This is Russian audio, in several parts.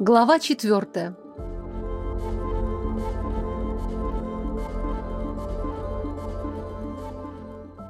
Глава четвертая.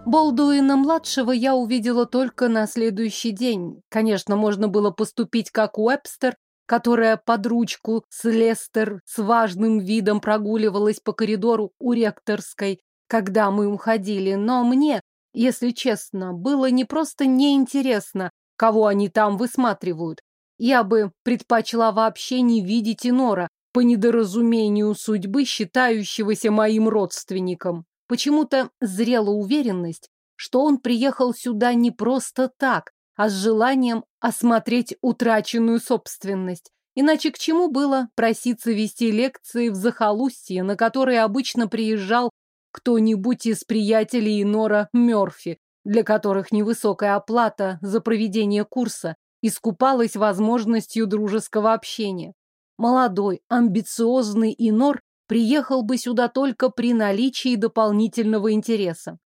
Болдуина-младшего я увидела только на следующий день. Конечно, можно было поступить как Уэбстер, которая под ручку с Лестер с важным видом прогуливалась по коридору у ректорской, когда мы уходили, но мне, если честно, было не просто неинтересно, кого они там высматривают. Я бы предпочла вообще не видеть Инора, по недоразумению судьбы, считающегося моим родственником. Почему-то зрела уверенность, что он приехал сюда не просто так, а с желанием осмотреть утраченную собственность. Иначе к чему было проситься вести лекции в захолустье, на которые обычно приезжал кто-нибудь из приятелей Нора Мёрфи, для которых невысокая оплата за проведение курса искупалась возможностью дружеского общения. Молодой, амбициозный Инор приехал бы сюда только при наличии дополнительного интереса.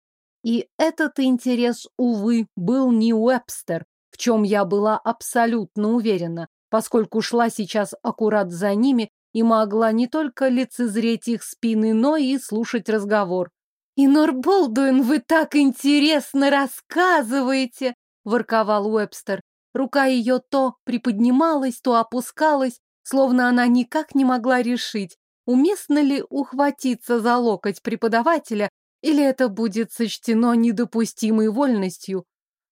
И этот интерес, увы, был не Уэбстер, в чем я была абсолютно уверена, поскольку шла сейчас аккурат за ними и могла не только лицезреть их спины, но и слушать разговор. «Инор Болдуин, вы так интересно рассказываете!» — ворковал Уэбстер. Рука ее то приподнималась, то опускалась, словно она никак не могла решить, Уместно ли ухватиться за локоть преподавателя, или это будет сочтено недопустимой вольностью?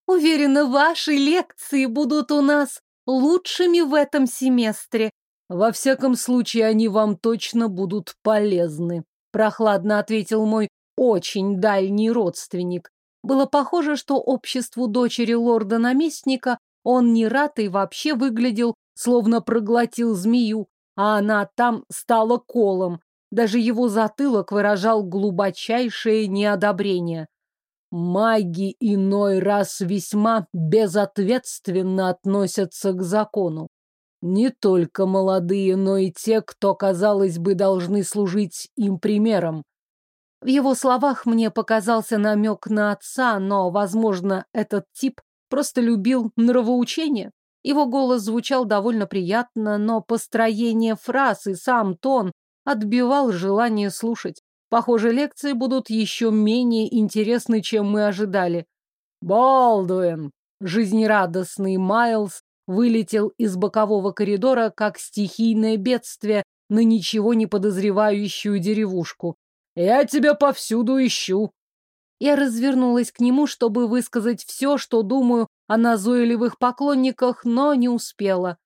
Уверена, ваши лекции будут у нас лучшими в этом семестре. Во всяком случае, они вам точно будут полезны, прохладно ответил мой очень дальний родственник. Было похоже, что обществу дочери лорда-наместника он не рад и вообще выглядел, словно проглотил змею, а она там стала колом. Даже его затылок выражал глубочайшее неодобрение. Маги иной раз весьма безответственно относятся к закону. Не только молодые, но и те, кто, казалось бы, должны служить им примером. В его словах мне показался намек на отца, но, возможно, этот тип просто любил нравоучение. Его голос звучал довольно приятно, но построение фраз и сам тон отбивал желание слушать. Похоже, лекции будут еще менее интересны, чем мы ожидали. «Болдуин!» Жизнерадостный Майлз вылетел из бокового коридора, как стихийное бедствие, на ничего не подозревающую деревушку. «Я тебя повсюду ищу!» Я развернулась к нему, чтобы высказать все, что думаю о назойливых поклонниках, но не успела.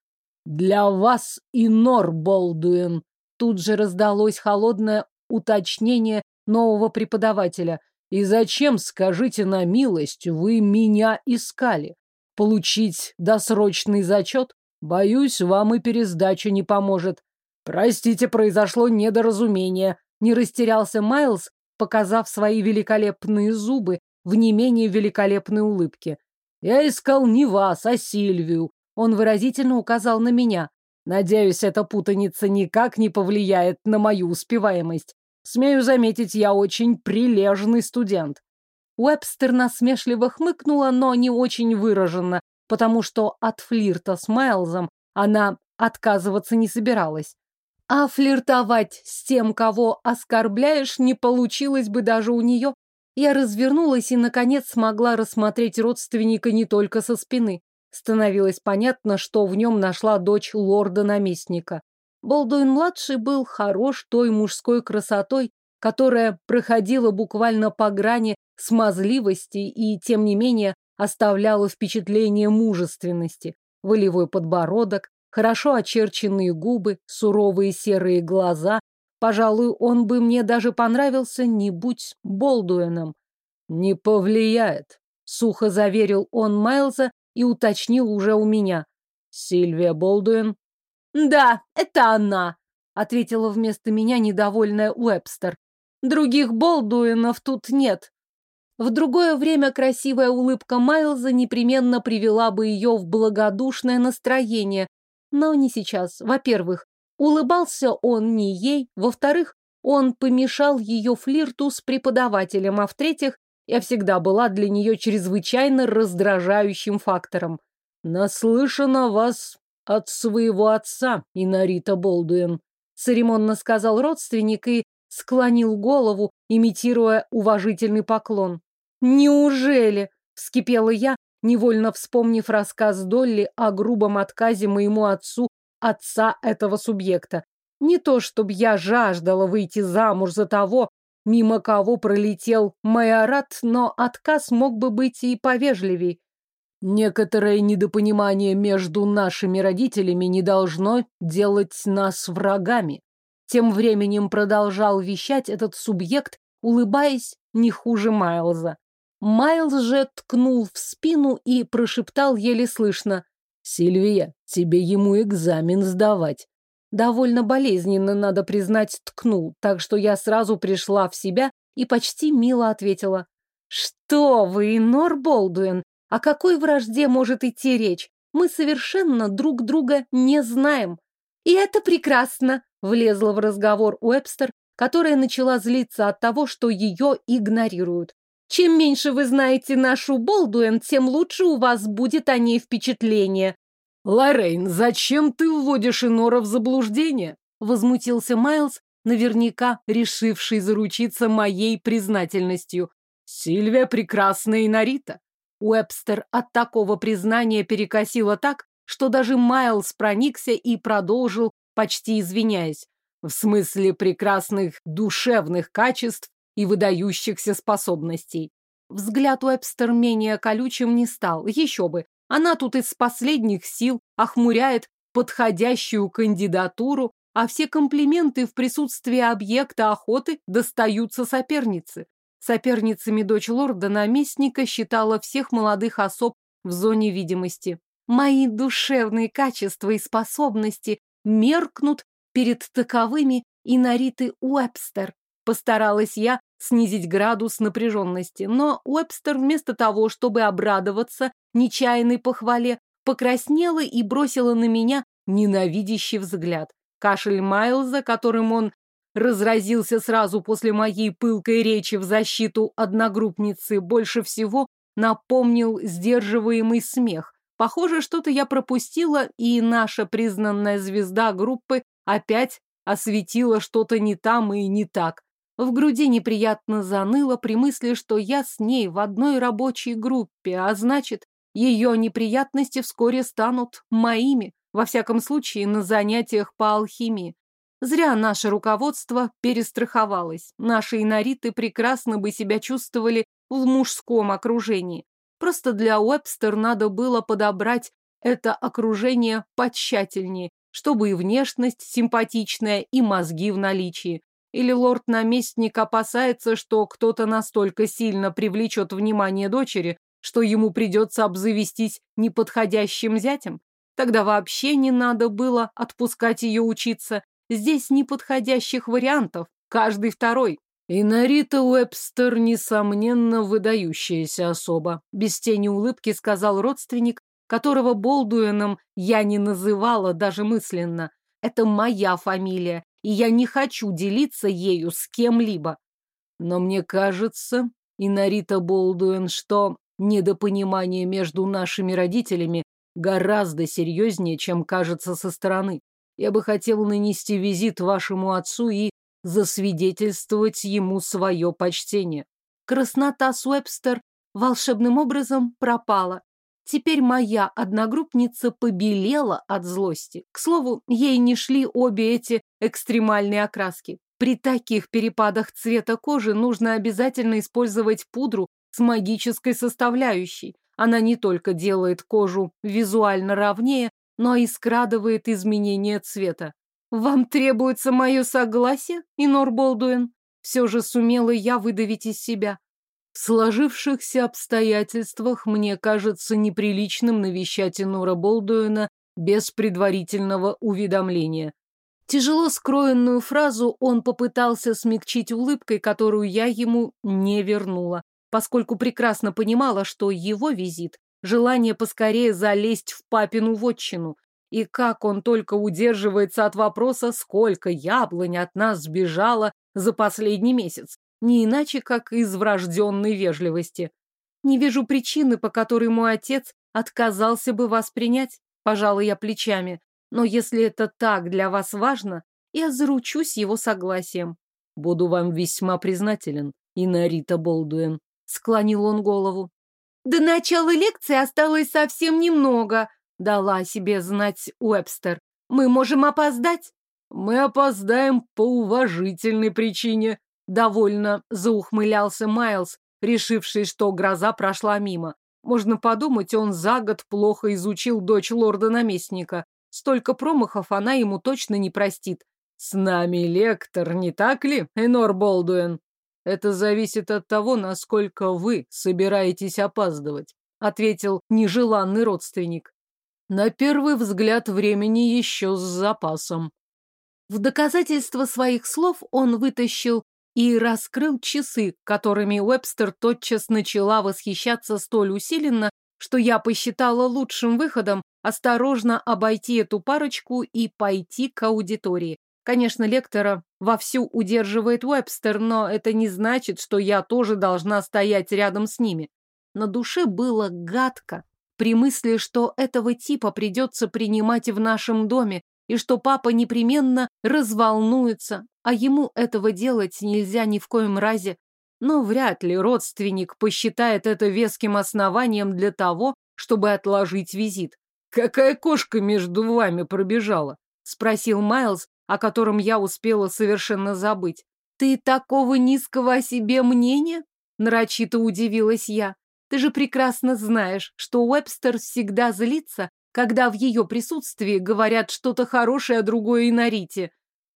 «Для вас и Нор Болдуин!» Тут же раздалось холодное уточнение нового преподавателя. «И зачем, скажите на милость, вы меня искали? Получить досрочный зачет? Боюсь, вам и пересдача не поможет. Простите, произошло недоразумение». Не растерялся Майлз, показав свои великолепные зубы в не менее великолепной улыбке. «Я искал не вас, а Сильвию». Он выразительно указал на меня. Надеюсь, эта путаница никак не повлияет на мою успеваемость. Смею заметить, я очень прилежный студент. Уэбстер насмешливо хмыкнула, но не очень выраженно, потому что от флирта с Майлзом она отказываться не собиралась. А флиртовать с тем, кого оскорбляешь, не получилось бы даже у нее. Я развернулась и, наконец, смогла рассмотреть родственника не только со спины. Становилось понятно, что в нем нашла дочь лорда-наместника. Болдуин-младший был хорош той мужской красотой, которая проходила буквально по грани смазливости и, тем не менее, оставляла впечатление мужественности. Волевой подбородок, хорошо очерченные губы, суровые серые глаза. Пожалуй, он бы мне даже понравился, не будь Болдуином. «Не повлияет», — сухо заверил он Майлза и уточнил уже у меня. «Сильвия Болдуин?» «Да, это она», — ответила вместо меня недовольная Уэбстер. «Других Болдуинов тут нет». В другое время красивая улыбка Майлза непременно привела бы ее в благодушное настроение, но не сейчас. Во-первых, улыбался он не ей, во-вторых, он помешал ее флирту с преподавателем, а в-третьих, я всегда была для нее чрезвычайно раздражающим фактором. Наслышана вас От своего отца, Инарита Болдуин, церемонно сказал родственник и склонил голову, имитируя уважительный поклон. «Неужели?» — вскипела я, невольно вспомнив рассказ Долли о грубом отказе моему отцу отца этого субъекта. Не то, чтобы я жаждала выйти замуж за того, мимо кого пролетел майорат, но отказ мог бы быть и повежливей. Некоторое недопонимание между нашими родителями не должно делать нас врагами. Тем временем продолжал вещать этот субъект, улыбаясь не хуже Майлза. Майлз же ткнул в спину и прошептал еле слышно. «Сильвия, тебе ему экзамен сдавать». Довольно болезненно, надо признать, ткнул, так что я сразу пришла в себя и почти мило ответила. «Что вы, Нор Болдуин, о какой вражде может идти речь? Мы совершенно друг друга не знаем». «И это прекрасно», — влезла в разговор Уэбстер, которая начала злиться от того, что ее игнорируют. Чем меньше вы знаете нашу Болдуэн, тем лучше у вас будет о ней впечатление. Лоррейн, зачем ты вводишь Инора в заблуждение? Возмутился Майлз, наверняка решивший заручиться моей признательностью. Сильвия прекрасная Инорита. Уэбстер от такого признания перекосило так, что даже Майлз проникся и продолжил, почти извиняясь. В смысле прекрасных душевных качеств и выдающихся способностей. Взгляд Уэбстер менее колючим не стал, еще бы. Она тут из последних сил охмуряет подходящую кандидатуру, а все комплименты в присутствии объекта охоты достаются сопернице. Соперницами дочь лорда-наместника считала всех молодых особ в зоне видимости. Мои душевные качества и способности меркнут перед таковыми и Нариты Уэбстер. Постаралась я снизить градус напряженности, но Уэбстер вместо того, чтобы обрадоваться нечаянной похвале, покраснела и бросила на меня ненавидящий взгляд. Кашель Майлза, которым он разразился сразу после моей пылкой речи в защиту одногруппницы, больше всего напомнил сдерживаемый смех. Похоже, что-то я пропустила, и наша признанная звезда группы опять осветила что-то не там и не так. В груди неприятно заныло при мысли, что я с ней в одной рабочей группе, а значит, ее неприятности вскоре станут моими, во всяком случае, на занятиях по алхимии. Зря наше руководство перестраховалось. Наши инориты прекрасно бы себя чувствовали в мужском окружении. Просто для Уэбстер надо было подобрать это окружение потщательнее, чтобы и внешность симпатичная, и мозги в наличии. Или лорд-наместник опасается, что кто-то настолько сильно привлечет внимание дочери, что ему придется обзавестись неподходящим зятем? Тогда вообще не надо было отпускать ее учиться. Здесь неподходящих вариантов, каждый второй. И Нарита Уэбстер, несомненно, выдающаяся особа. Без тени улыбки сказал родственник, которого Болдуином я не называла даже мысленно. Это моя фамилия, и я не хочу делиться ею с кем-либо. Но мне кажется, Инарита Болдуэн, что недопонимание между нашими родителями гораздо серьезнее, чем кажется со стороны. Я бы хотел нанести визит вашему отцу и засвидетельствовать ему свое почтение. Краснота Суэбстер волшебным образом пропала. Теперь моя одногруппница побелела от злости. К слову, ей не шли обе эти экстремальные окраски. При таких перепадах цвета кожи нужно обязательно использовать пудру с магической составляющей. Она не только делает кожу визуально ровнее, но и скрадывает изменения цвета. «Вам требуется мое согласие, Инор Болдуин?» Все же сумела я выдавить из себя. В сложившихся обстоятельствах мне кажется неприличным навещать Инора Болдуина без предварительного уведомления. Тяжело скроенную фразу он попытался смягчить улыбкой, которую я ему не вернула, поскольку прекрасно понимала, что его визит – желание поскорее залезть в папину вотчину. И как он только удерживается от вопроса, сколько яблонь от нас сбежало за последний месяц не иначе, как из врожденной вежливости. Не вижу причины, по которой мой отец отказался бы вас принять. Пожалуй, я плечами. Но если это так для вас важно, я заручусь его согласием. Буду вам весьма признателен, Инарита Болдуэн. Склонил он голову. До начала лекции осталось совсем немного, дала себе знать Уэбстер. Мы можем опоздать? Мы опоздаем по уважительной причине, довольно заухмылялся Майлз, решивший, что гроза прошла мимо. Можно подумать, он за год плохо изучил дочь лорда-наместника. Столько промахов она ему точно не простит. С нами лектор, не так ли, Энор Болдуэн? Это зависит от того, насколько вы собираетесь опаздывать, ответил нежеланный родственник. На первый взгляд времени еще с запасом. В доказательство своих слов он вытащил и раскрыл часы, которыми Уэбстер тотчас начала восхищаться столь усиленно, что я посчитала лучшим выходом осторожно обойти эту парочку и пойти к аудитории. Конечно, лектора вовсю удерживает Уэбстер, но это не значит, что я тоже должна стоять рядом с ними. На душе было гадко при мысли, что этого типа придется принимать в нашем доме, и что папа непременно разволнуется, а ему этого делать нельзя ни в коем разе. Но вряд ли родственник посчитает это веским основанием для того, чтобы отложить визит. «Какая кошка между вами пробежала?» — спросил Майлз, о котором я успела совершенно забыть. «Ты такого низкого о себе мнения?» — нарочито удивилась я. «Ты же прекрасно знаешь, что Уэбстер всегда злится, когда в ее присутствии говорят что-то хорошее о другой Инарите».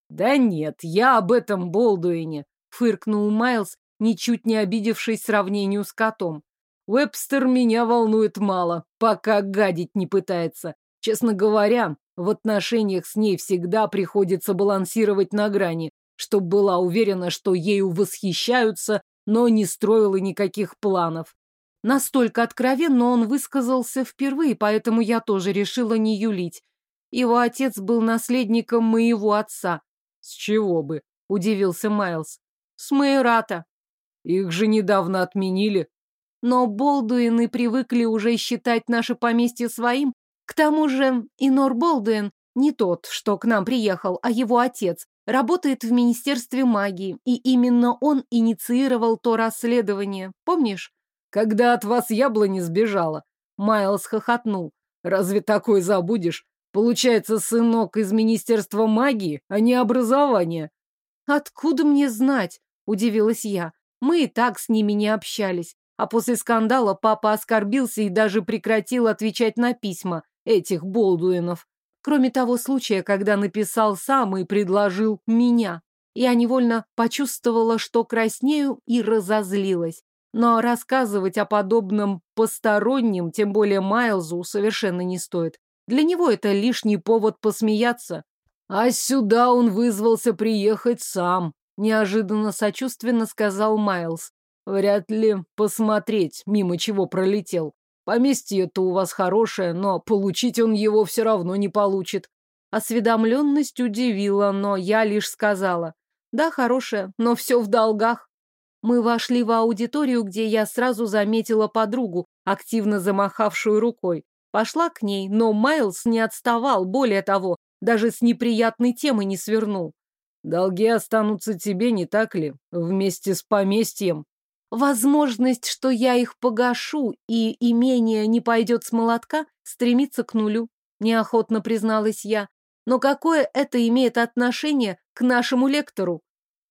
«Да нет, я об этом Болдуине», — фыркнул Майлз, ничуть не обидевшись сравнению с котом. «Уэбстер меня волнует мало, пока гадить не пытается. Честно говоря, в отношениях с ней всегда приходится балансировать на грани, чтобы была уверена, что ею восхищаются, но не строила никаких планов. Настолько откровенно он высказался впервые, поэтому я тоже решила не юлить. Его отец был наследником моего отца. С чего бы? Удивился Майлз. С майората. Их же недавно отменили. Но Болдуины привыкли уже считать наше поместье своим, к тому же Инор Болдуин не тот, что к нам приехал, а его отец, работает в Министерстве магии, и именно он инициировал то расследование. Помнишь? Когда от вас яблони сбежала. Майлз хохотнул. Разве такой забудешь? Получается, сынок из Министерства магии, а не образования. Откуда мне знать? Удивилась я. Мы и так с ними не общались. А после скандала папа оскорбился и даже прекратил отвечать на письма этих Болдуинов. Кроме того случая, когда написал сам и предложил меня. Я невольно почувствовала, что краснею и разозлилась. Но рассказывать о подобном посторонним, тем более Майлзу, совершенно не стоит. Для него это лишний повод посмеяться. А сюда он вызвался приехать сам, неожиданно сочувственно сказал Майлз. Вряд ли посмотреть, мимо чего пролетел. Поместье-то у вас хорошее, но получить он его все равно не получит. Осведомленность удивила, но я лишь сказала. Да, хорошее, но все в долгах. Мы вошли в аудиторию, где я сразу заметила подругу, активно замахавшую рукой. Пошла к ней, но Майлз не отставал, более того, даже с неприятной темы не свернул. «Долги останутся тебе, не так ли? Вместе с поместьем. Возможность, что я их погашу и имение не пойдет с молотка, стремится к нулю, неохотно призналась я. Но какое это имеет отношение к нашему лектору?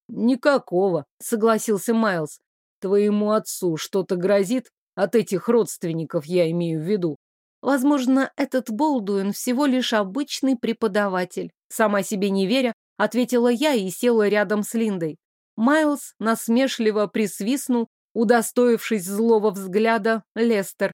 Никакого, согласился Майлз. Твоему отцу что-то грозит? От этих родственников я имею в виду. Возможно, этот Болдуин всего лишь обычный преподаватель. Сама себе не веря, ответила я и села рядом с Линдой. Майлз насмешливо присвистнул, удостоившись злого взгляда Лестер,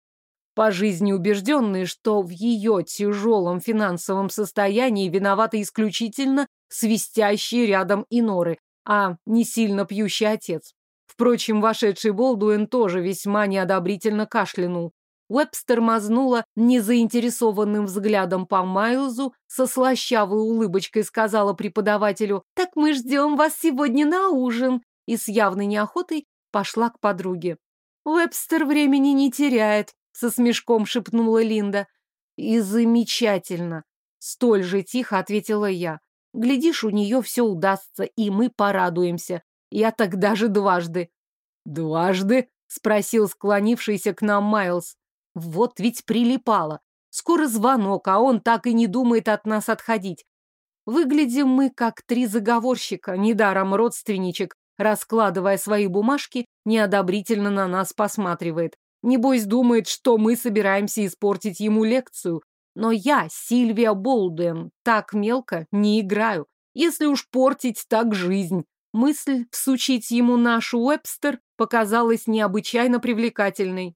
по жизни убежденный, что в ее тяжелом финансовом состоянии виноваты исключительно свистящие рядом иноры, а не сильно пьющий отец. Впрочем, вошедший Болдуэн тоже весьма неодобрительно кашлянул. Уэбстер мазнула незаинтересованным взглядом по Майлзу, со слащавой улыбочкой сказала преподавателю «Так мы ждем вас сегодня на ужин» и с явной неохотой пошла к подруге. «Уэбстер времени не теряет», — со смешком шепнула Линда. «И замечательно. Столь же тихо ответила я. Глядишь, у нее все удастся, и мы порадуемся. Я так даже дважды. Дважды? Спросил склонившийся к нам Майлз. Вот ведь прилипало. Скоро звонок, а он так и не думает от нас отходить. Выглядим мы как три заговорщика, недаром родственничек, раскладывая свои бумажки, неодобрительно на нас посматривает. Небось думает, что мы собираемся испортить ему лекцию. Но я, Сильвия Болдуэн, так мелко не играю. Если уж портить так жизнь. Мысль всучить ему нашу Уэбстер показалась необычайно привлекательной.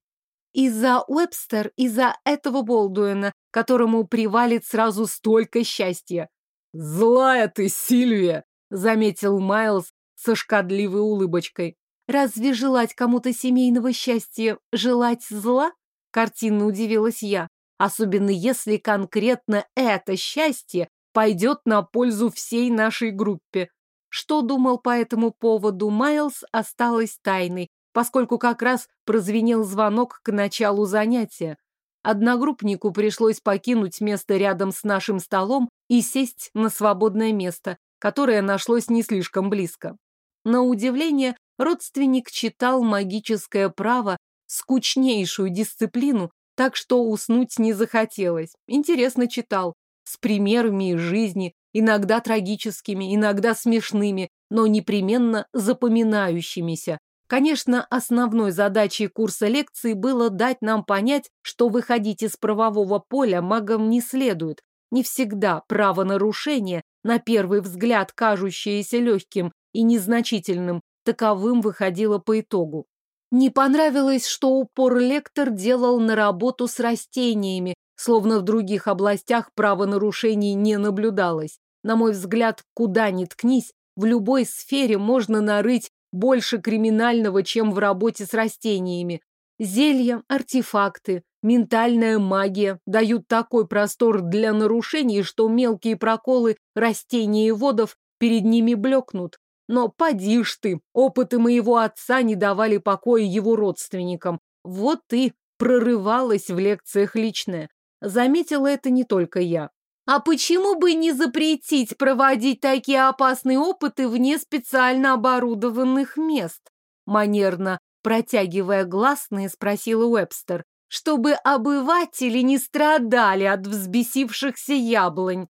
Из-за Уэбстер, из-за этого Болдуэна, которому привалит сразу столько счастья. «Злая ты, Сильвия!» — заметил Майлз со шкодливой улыбочкой. Разве желать кому-то семейного счастья желать зла? Картинно удивилась я. Особенно если конкретно это счастье пойдет на пользу всей нашей группе. Что думал по этому поводу Майлз, осталось тайной, поскольку как раз прозвенел звонок к началу занятия. Одногруппнику пришлось покинуть место рядом с нашим столом и сесть на свободное место, которое нашлось не слишком близко. На удивление, родственник читал магическое право, скучнейшую дисциплину, так что уснуть не захотелось. Интересно читал, с примерами из жизни, иногда трагическими, иногда смешными, но непременно запоминающимися. Конечно, основной задачей курса лекций было дать нам понять, что выходить из правового поля магам не следует. Не всегда правонарушение, на первый взгляд кажущееся легким и незначительным, таковым выходило по итогу. Не понравилось, что упор лектор делал на работу с растениями, словно в других областях правонарушений не наблюдалось. На мой взгляд, куда ни ткнись, в любой сфере можно нарыть больше криминального, чем в работе с растениями. Зелья, артефакты, ментальная магия дают такой простор для нарушений, что мелкие проколы растений и водов перед ними блекнут. Но поди ж ты, опыты моего отца не давали покоя его родственникам. Вот и прорывалась в лекциях личное. Заметила это не только я. А почему бы не запретить проводить такие опасные опыты вне специально оборудованных мест? Манерно, протягивая гласные, спросила Уэбстер, чтобы обыватели не страдали от взбесившихся яблонь.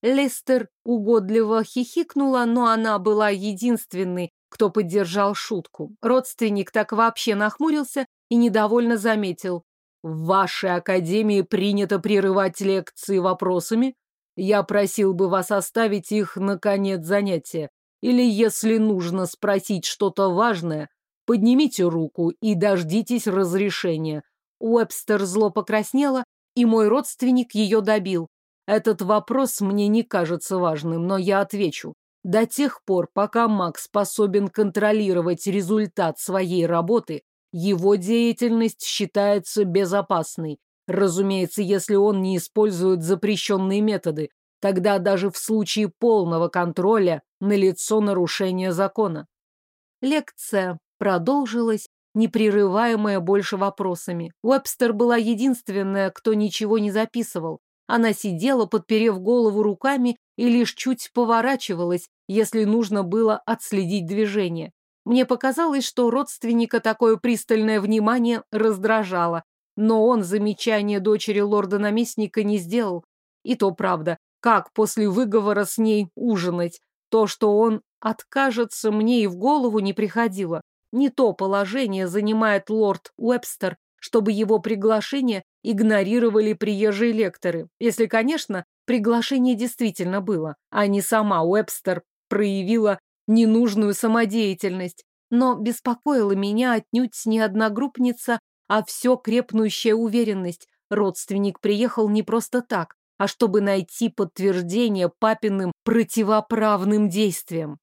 Лестер угодливо хихикнула, но она была единственной, кто поддержал шутку. Родственник так вообще нахмурился и недовольно заметил. «В вашей академии принято прерывать лекции вопросами. Я просил бы вас оставить их на конец занятия. Или, если нужно спросить что-то важное, поднимите руку и дождитесь разрешения». Уэбстер зло покраснела, и мой родственник ее добил. Этот вопрос мне не кажется важным, но я отвечу. До тех пор, пока маг способен контролировать результат своей работы, его деятельность считается безопасной. Разумеется, если он не использует запрещенные методы, тогда даже в случае полного контроля налицо нарушение закона. Лекция продолжилась, непрерываемая больше вопросами. Уэбстер была единственная, кто ничего не записывал. Она сидела, подперев голову руками, и лишь чуть поворачивалась, если нужно было отследить движение. Мне показалось, что родственника такое пристальное внимание раздражало, но он замечание дочери лорда-наместника не сделал. И то правда, как после выговора с ней ужинать? То, что он откажется, мне и в голову не приходило. Не то положение занимает лорд Уэбстер, чтобы его приглашение игнорировали приезжие лекторы. Если, конечно, приглашение действительно было, а не сама Уэбстер проявила ненужную самодеятельность. Но беспокоила меня отнюдь не одногруппница, а все крепнущая уверенность. Родственник приехал не просто так, а чтобы найти подтверждение папиным противоправным действиям.